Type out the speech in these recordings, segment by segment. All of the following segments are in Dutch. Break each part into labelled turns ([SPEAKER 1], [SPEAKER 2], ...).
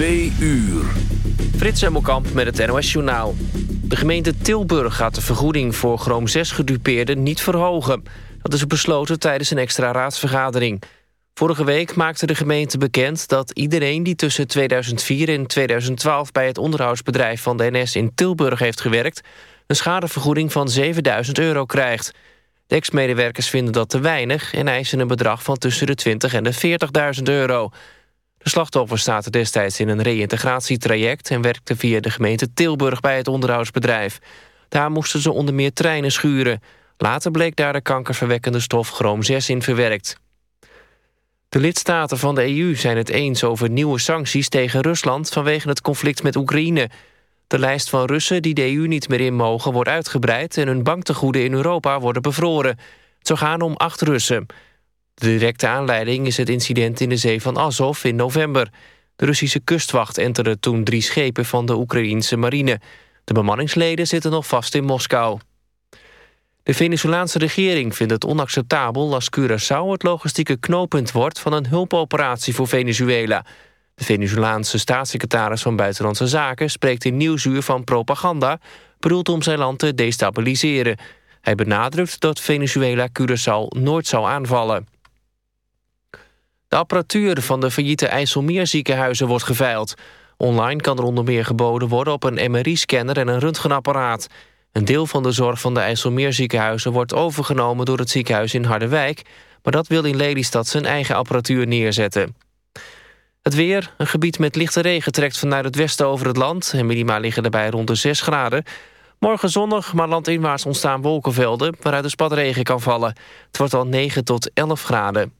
[SPEAKER 1] Twee uur.
[SPEAKER 2] Frits Hemmelkamp met het NOS Journaal. De gemeente Tilburg gaat de vergoeding voor Chroom 6-gedupeerden niet verhogen. Dat is besloten tijdens een extra raadsvergadering. Vorige week maakte de gemeente bekend dat iedereen die tussen 2004 en 2012... bij het onderhoudsbedrijf van de NS in Tilburg heeft gewerkt... een schadevergoeding van 7000 euro krijgt. De ex-medewerkers vinden dat te weinig... en eisen een bedrag van tussen de 20 en de 40.000 euro... De slachtoffers zaten destijds in een reïntegratietraject... en werkten via de gemeente Tilburg bij het onderhoudsbedrijf. Daar moesten ze onder meer treinen schuren. Later bleek daar de kankerverwekkende stof chroom 6 in verwerkt. De lidstaten van de EU zijn het eens over nieuwe sancties tegen Rusland... vanwege het conflict met Oekraïne. De lijst van Russen die de EU niet meer in mogen wordt uitgebreid... en hun banktegoeden in Europa worden bevroren. Het zou gaan om acht Russen... De directe aanleiding is het incident in de zee van Azov in november. De Russische kustwacht enterde toen drie schepen van de Oekraïense marine. De bemanningsleden zitten nog vast in Moskou. De Venezolaanse regering vindt het onacceptabel als Curaçao het logistieke knooppunt wordt van een hulpoperatie voor Venezuela. De Venezolaanse staatssecretaris van Buitenlandse Zaken spreekt in Nieuwsuur van propaganda, bedoeld om zijn land te destabiliseren. Hij benadrukt dat Venezuela Curaçao nooit zou aanvallen. De apparatuur van de failliete IJsselmeerziekenhuizen wordt geveild. Online kan er onder meer geboden worden op een MRI-scanner en een röntgenapparaat. Een deel van de zorg van de IJsselmeerziekenhuizen wordt overgenomen door het ziekenhuis in Harderwijk... maar dat wil in Lelystad zijn eigen apparatuur neerzetten. Het weer, een gebied met lichte regen trekt vanuit het westen over het land... en minima liggen erbij rond de 6 graden. Morgen zonnig, maar landinwaarts ontstaan wolkenvelden... waaruit de spatregen kan vallen. Het wordt al 9 tot 11 graden.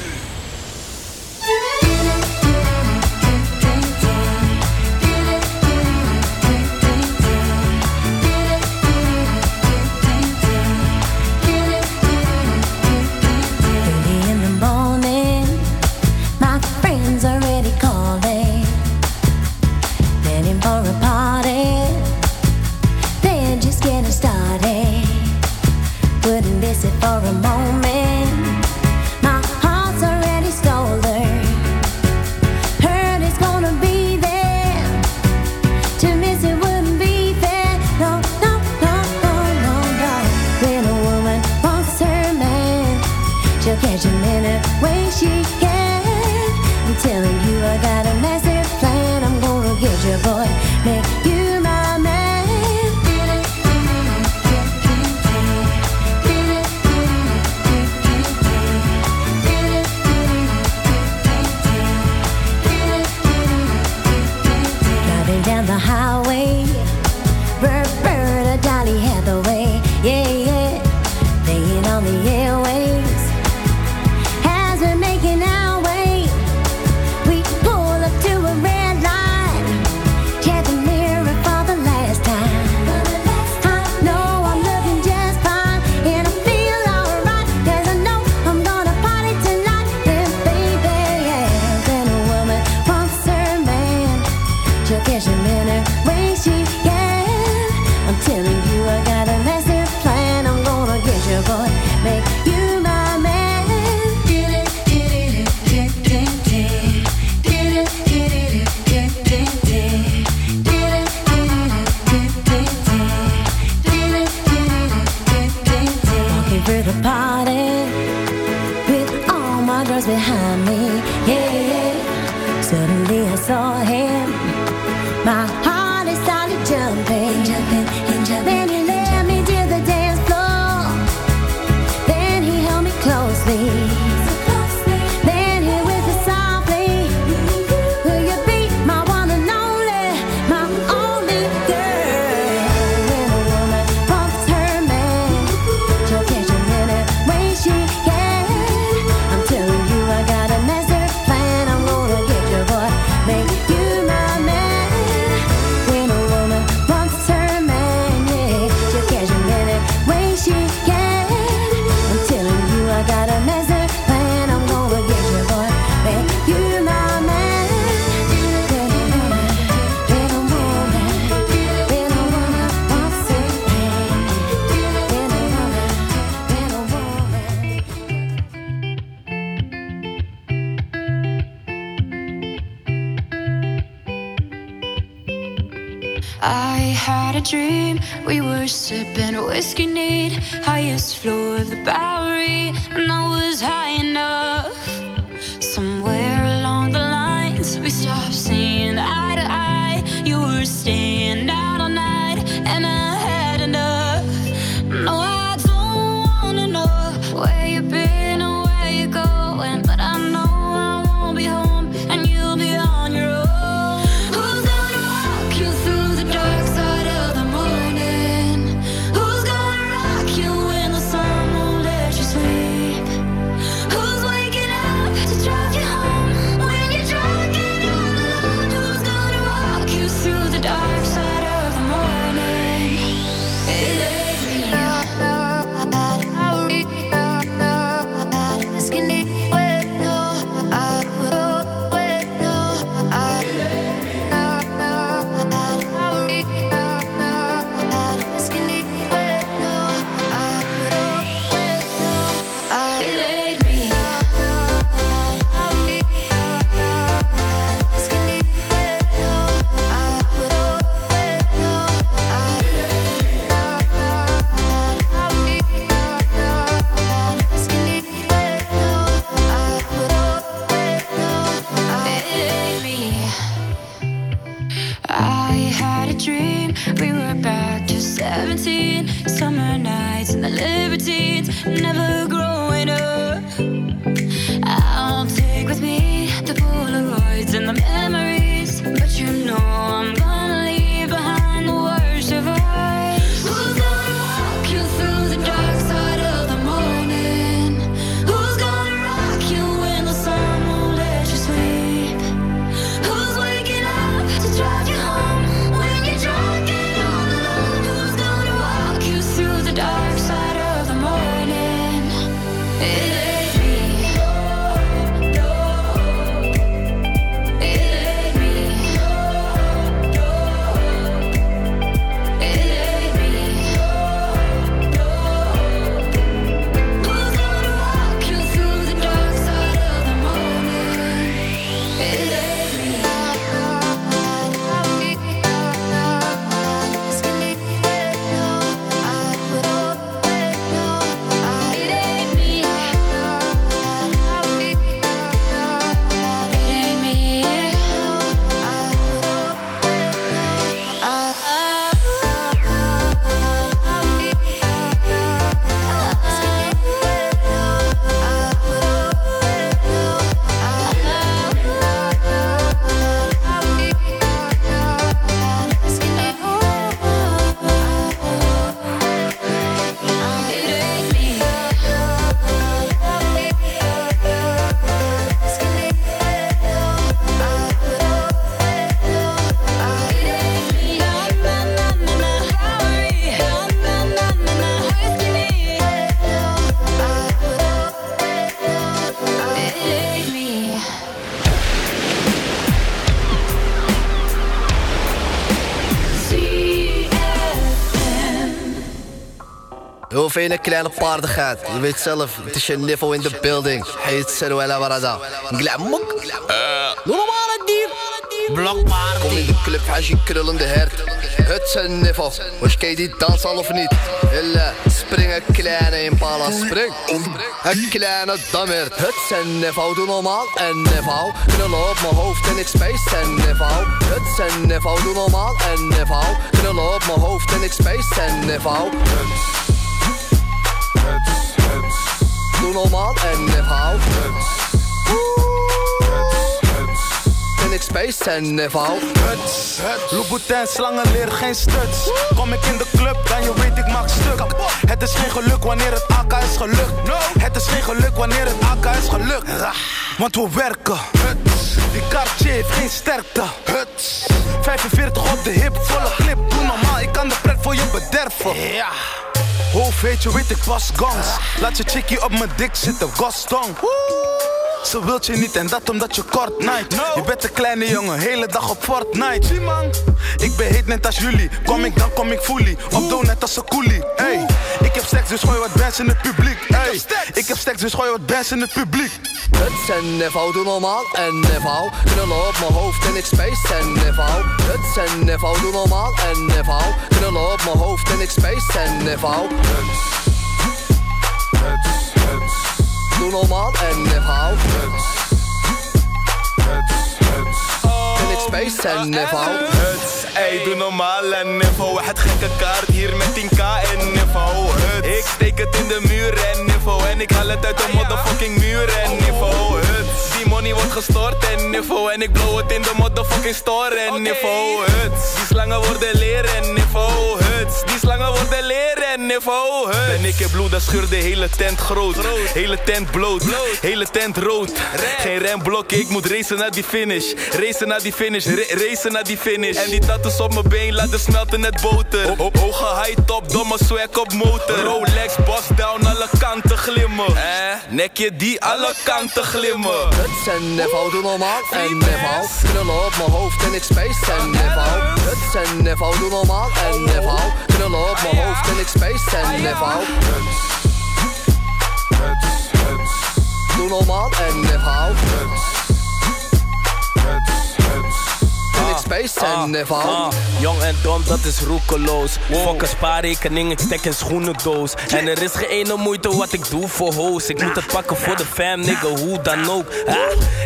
[SPEAKER 3] it for a moment.
[SPEAKER 4] Heel veel kleine paardigheid. Je weet zelf, het is je niveau in de building. Heet Seruela Barada. Glamok. Normale dier. Blokpaard. Kom in de club, als je krullende hert. Het een niveau. Was je die dans al of niet? Hille, spring een kleine impala, spring. Een kleine dammert. Het een niveau, doe normaal. En niveau, knullen op mijn hoofd en ik space. En niveau, het een niveau, doe normaal. En niveau, knullen op mijn hoofd en ik space. En niveau. Doe normaal en niveau. En ik space en niveau.
[SPEAKER 5] Louboutin, slangen leer geen stuts. Kom ik in de club, dan je weet ik maak stuk. Het is geen geluk wanneer het AK is gelukt. Het is geen geluk wanneer het AK is gelukt. Want we werken. Die Cartier heeft geen sterkte. 45 op de hip, volle clip. Doe normaal, ik kan de pret voor je bederven. Ja. Hoofd weet je, weet ik was gans. Laat je chickie op mijn dik zitten, Gaston. Ze wilt je niet en dat omdat je kort night. Je bent een kleine jongen, hele dag op Fortnite. Zie man, ik ben heet net als jullie. Kom ik dan kom ik fully. Op doe net als een coolie. Hey, ik heb seks dus gooi wat bands in het publiek. Hey, ik heb seks
[SPEAKER 6] dus gooi wat best in het publiek.
[SPEAKER 4] Huts en Nevo, doe normaal en Nevo Knullen op mijn hoofd en ik space en Nevo Huts en Nevo, doe normaal en Nevo Knullen op mijn hoofd en ik space en Nevo huts, Doe normaal en Nevo Huts, huts, huts. En ik space en Nevo
[SPEAKER 6] Huts, ey, doe normaal en Nevo Het gekke kaart hier met 10k en Nevo Ik steek het in de muur en Nevo En ik haal het uit de motherfucking muur en Huts, die money wordt gestort en Nevo En ik blow het in de motherfucking store en Nevo Huts, die slangen worden leren en Nevo Huts, die slangen worden leren en Nevo Huts. En ik heb bloed, dat scheur de hele tent groot. Hele tent bloot, hele tent rood. Geen remblokje, ik moet racen naar die finish. Racen naar die finish, ra- racen naar die finish. En die tattoos op mijn been laten smelten net boter. Op, op hoge high top, domme swag op motor. Rolex, boss down, alle kanten glimmen. Eh, nekje die alle kanten glimmen.
[SPEAKER 4] Huts en Nevo, doe normaal. En Nevo Knullen op mijn hoofd en ik space. En Nevo Huts. En Nevo, doe normaal. En Nevo Knullen op mijn hoofd en ik space. En Nevo Huts, huts, huts Doe normaal en Nevo Huts, huts, huts En ik en Nevo
[SPEAKER 7] Ah, jong en dom, dat is roekeloos. Fuck een spaarrekening, ik stek in schoenendoos. En er is geen ene moeite wat ik doe voor hoes. Ik moet het pakken voor de fam, nigga, hoe dan ook. Ah,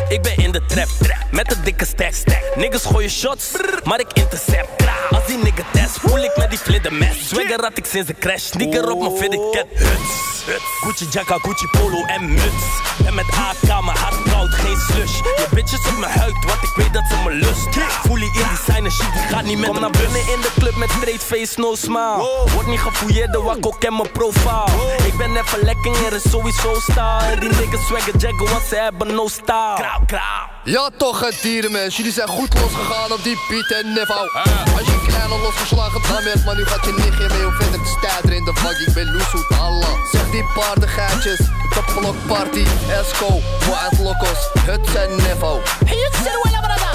[SPEAKER 7] ik ben in de trap, met een dikke stack. Niggas gooien shots, maar ik intercept. Als die nigga test, voel ik met die flinder mes. Swagger had ik sinds de crash, sneaker op mijn fitted cap. Huts, Gucci jacka, Gucci polo en muts. En met AK, mijn hart geen slush. Je bitches op mijn huid, want ik weet dat ze me lust. Voel die in designer shit, die gaat niet met Kom naar binnen in de club met straight face, no smile. Word niet gefouilleerd, de wakko ken mijn profile. Ik ben even lekker, er is sowieso style. Die niggas swagger jaggen, want ze hebben no style. Krauw, krauw.
[SPEAKER 4] Ja toch het dierenmens, jullie zijn goed losgegaan op die Piet en Nevo Als je een kleine losgeslagen dam hebt, maar nu gaat je nichtje mee om verder te stijden in de vak Ik ben loesoet Allah Zeg die paardengeitjes, topblok party, Esco, Wild Locos, Huts en Nevo
[SPEAKER 7] Block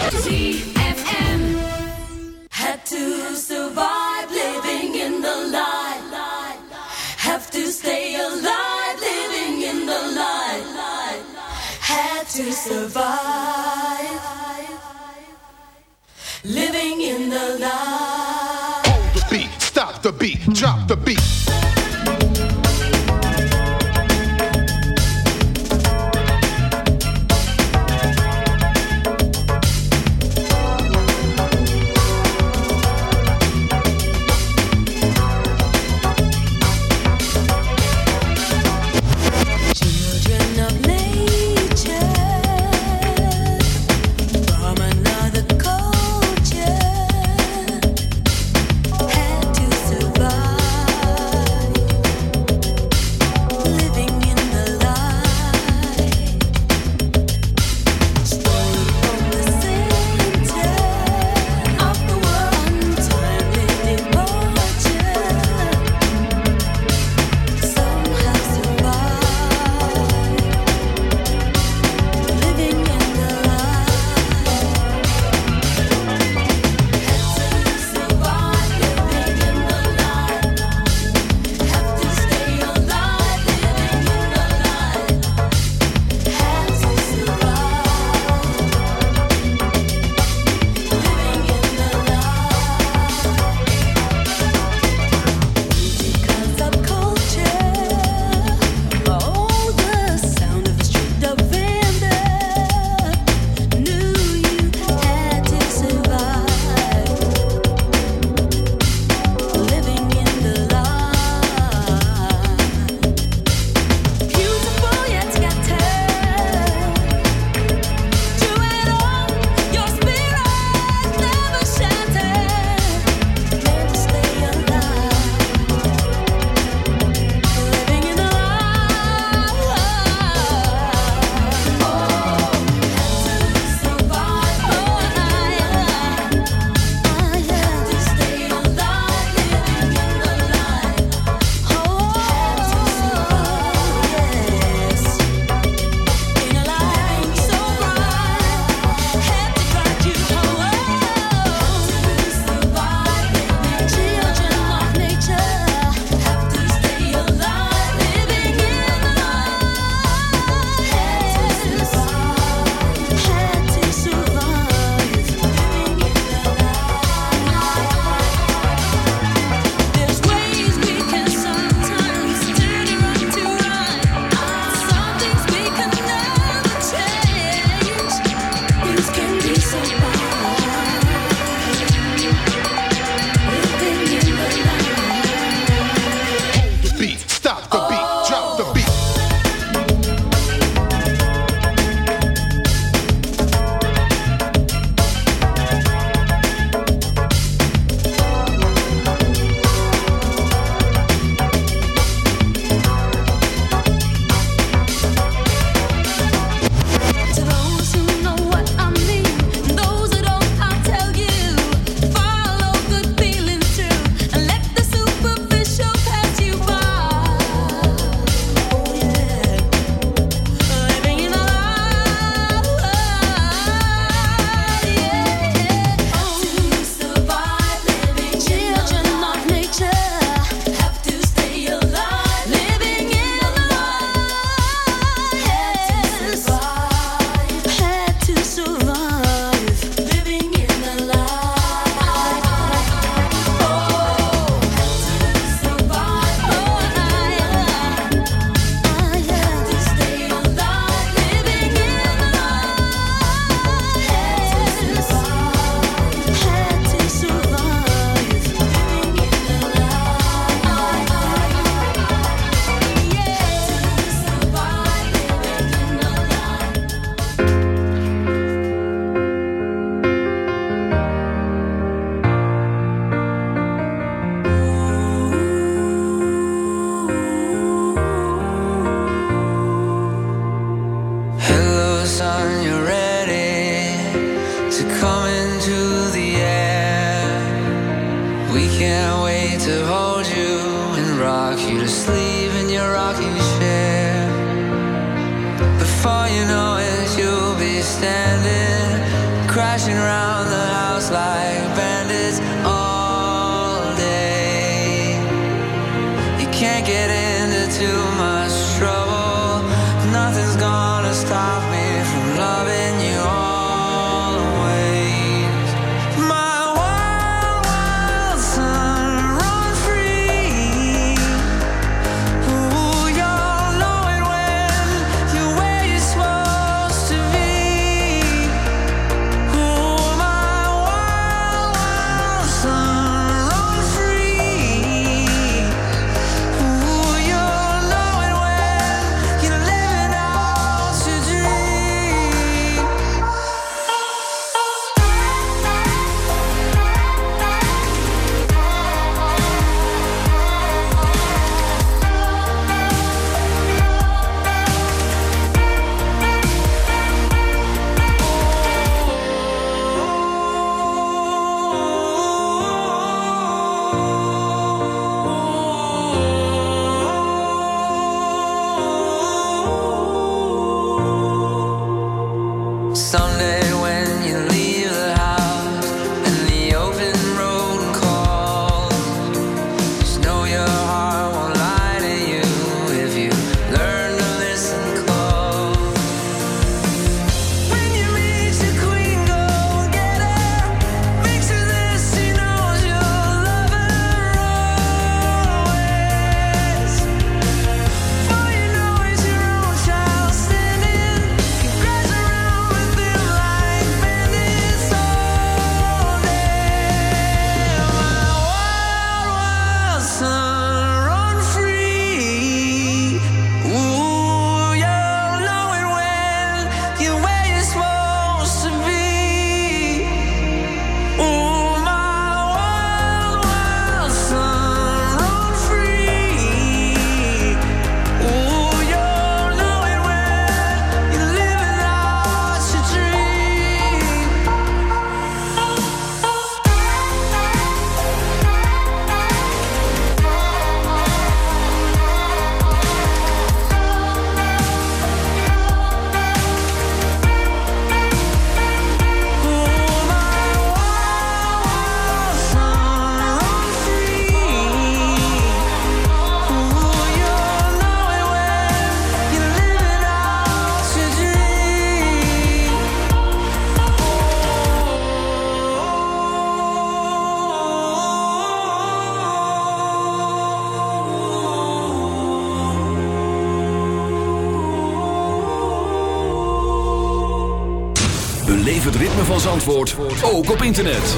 [SPEAKER 8] ook op internet.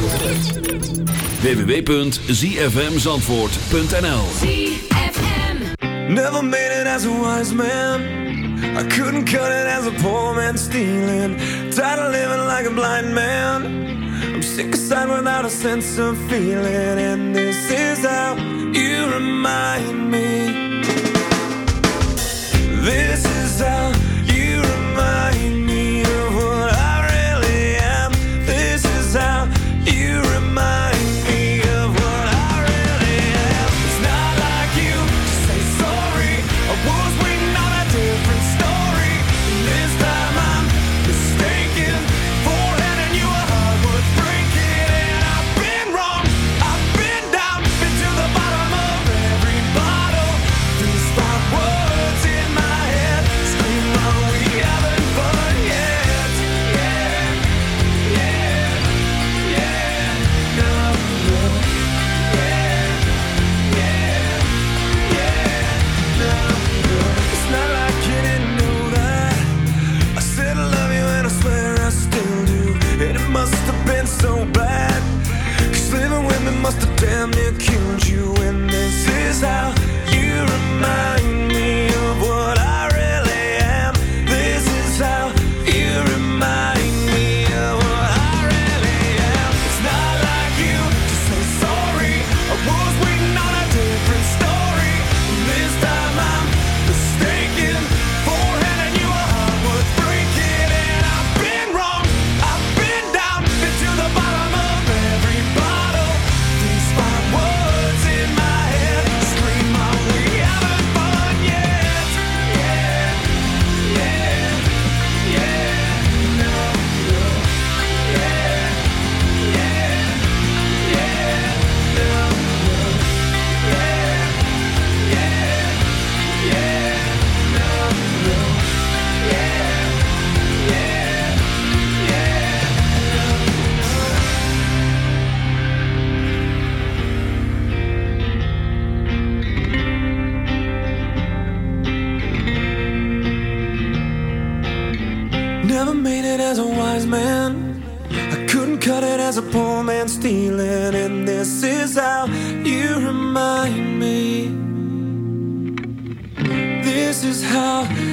[SPEAKER 8] www.zfmzandvoort.nl
[SPEAKER 9] Never made it as a wise man. I couldn't cut it as a poor man stealing. Tired of living like a blind man. I'm sick aside without a sense of feeling. And this is how you remind me. Is how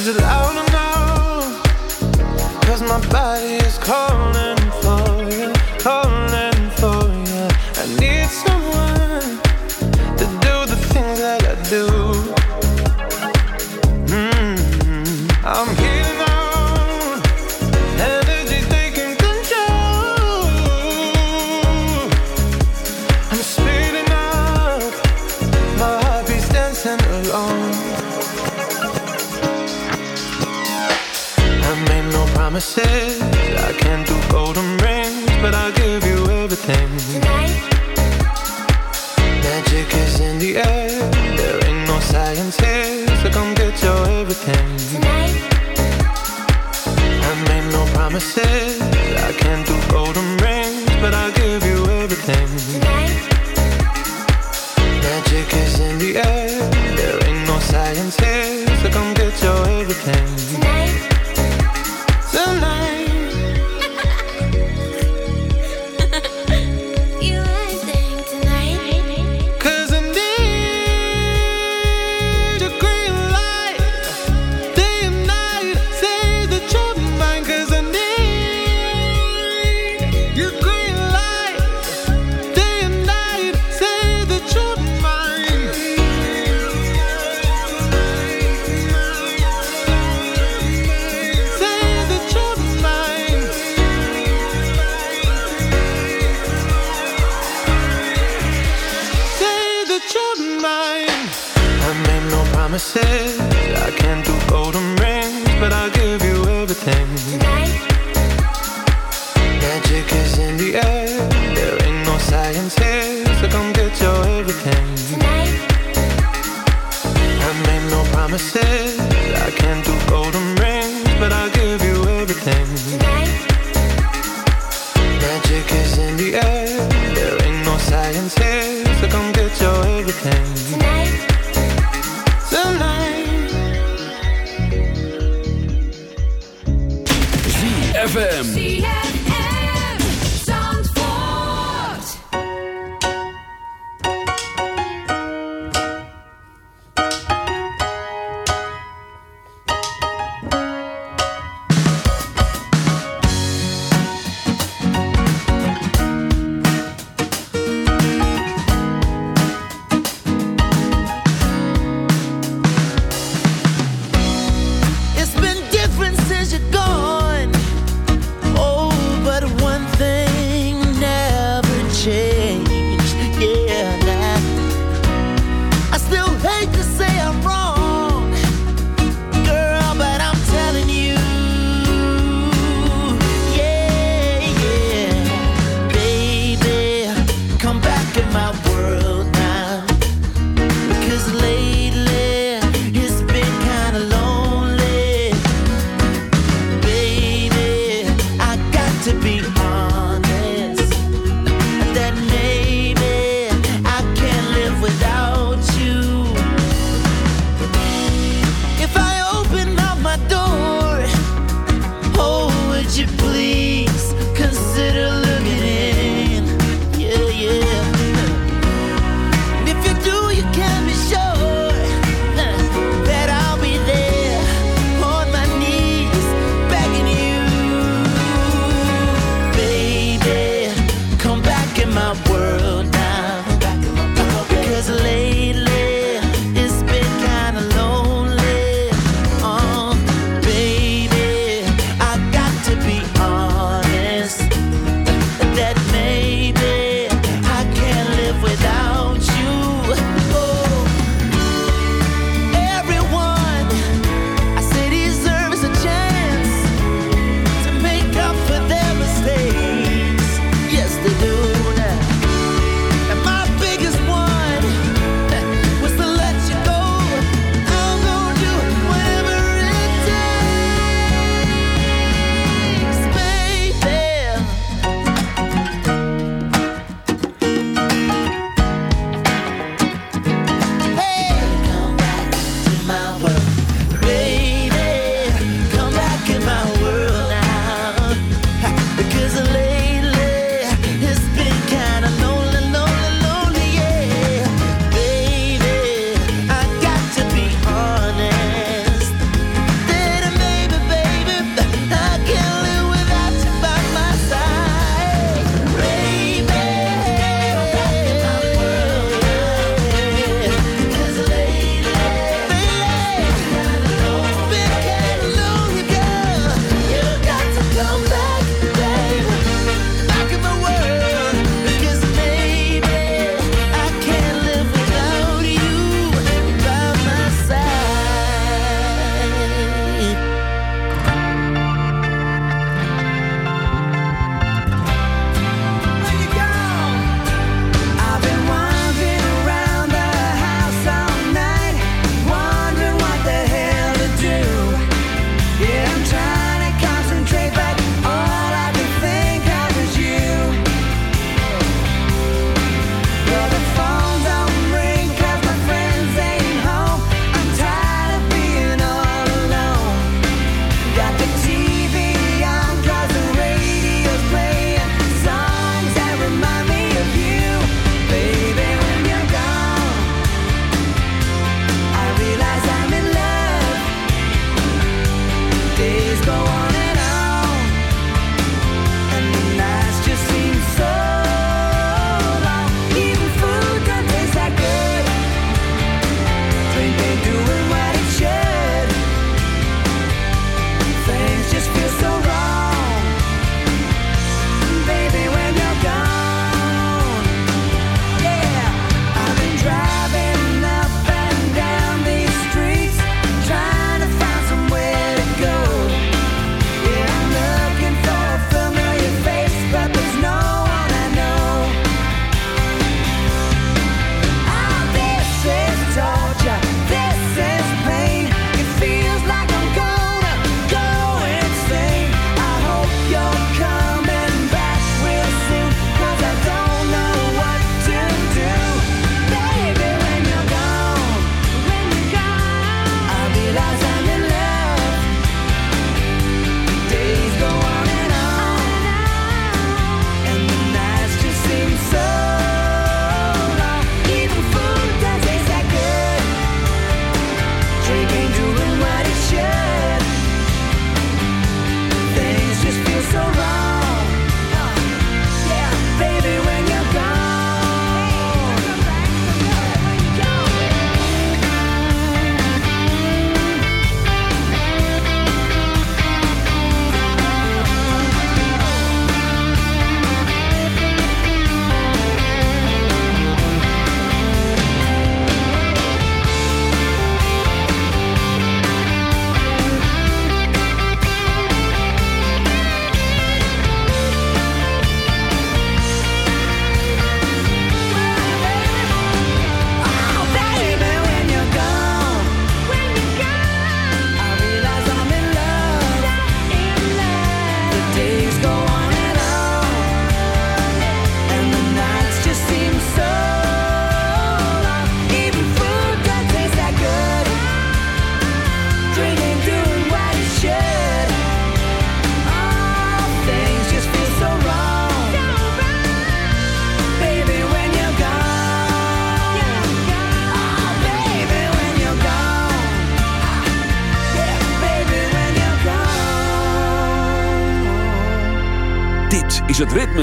[SPEAKER 10] Is it loud enough? Cause my body is cold. but I'll give you everything. Tonight. Magic is in the air. There ain't no science here, so come get your everything. Tonight. I made no promises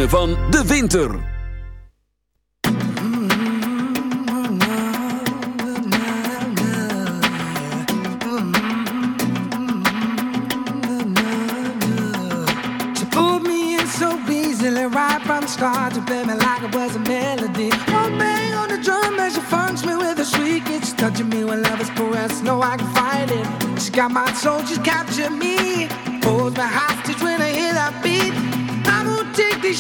[SPEAKER 1] ritme van de winter.
[SPEAKER 11] right from the start. You play me like it was a melody. One bang on the drum as she funks me with a shriek. It's touching me when love is caressed. No, I can fight it. She got my soul, she's captured me. Holds me hostage when I hear that beat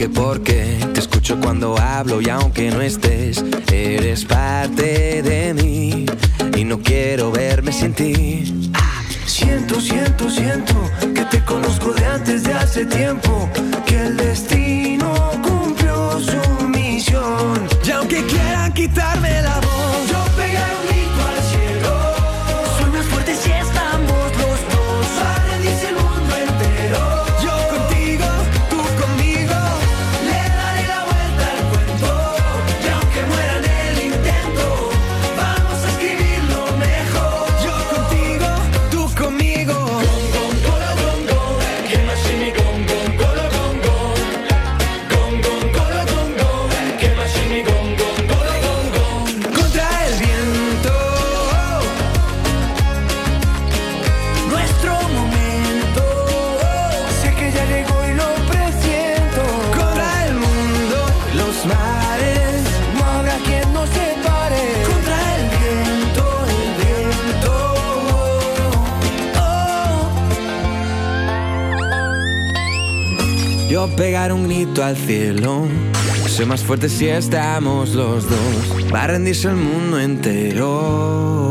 [SPEAKER 12] que porque te escucho cuando hablo y aunque no estés, eres parte de mí y no quiero verme sin ti. Siento, siento, siento que te conozco de antes de hace tiempo, que el destino
[SPEAKER 13] pegar un grito al cielo.
[SPEAKER 12] Soy más fuerte si estamos los dos. Va a rendirse el mundo entero.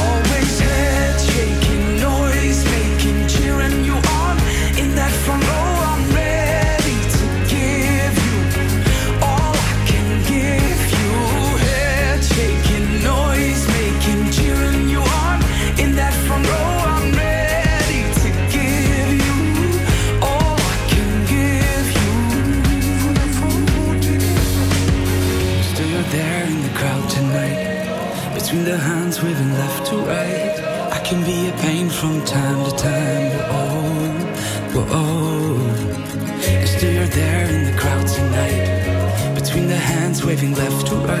[SPEAKER 9] left to right.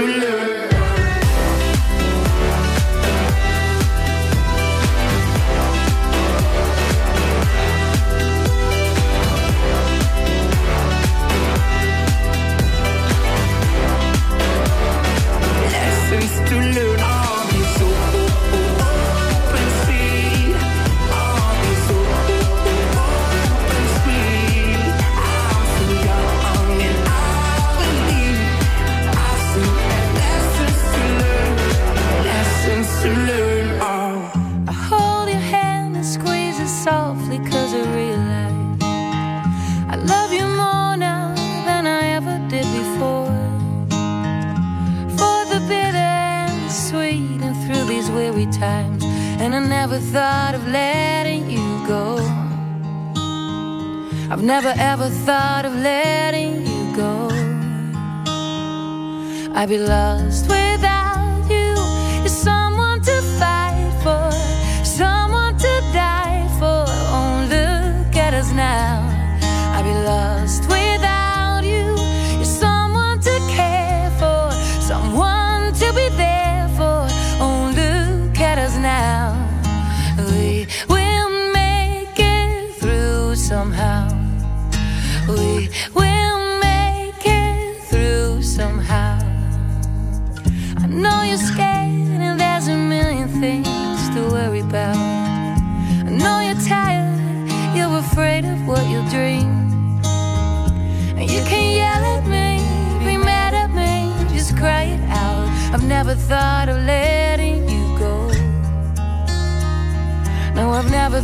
[SPEAKER 14] to
[SPEAKER 15] lose. I'd be lost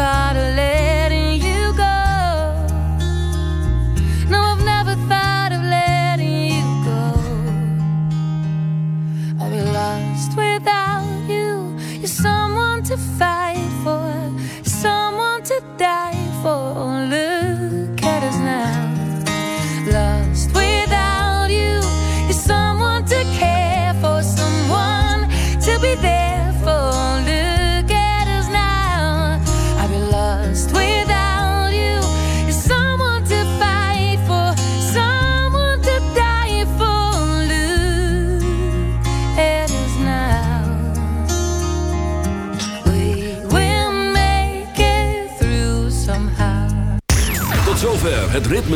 [SPEAKER 15] thought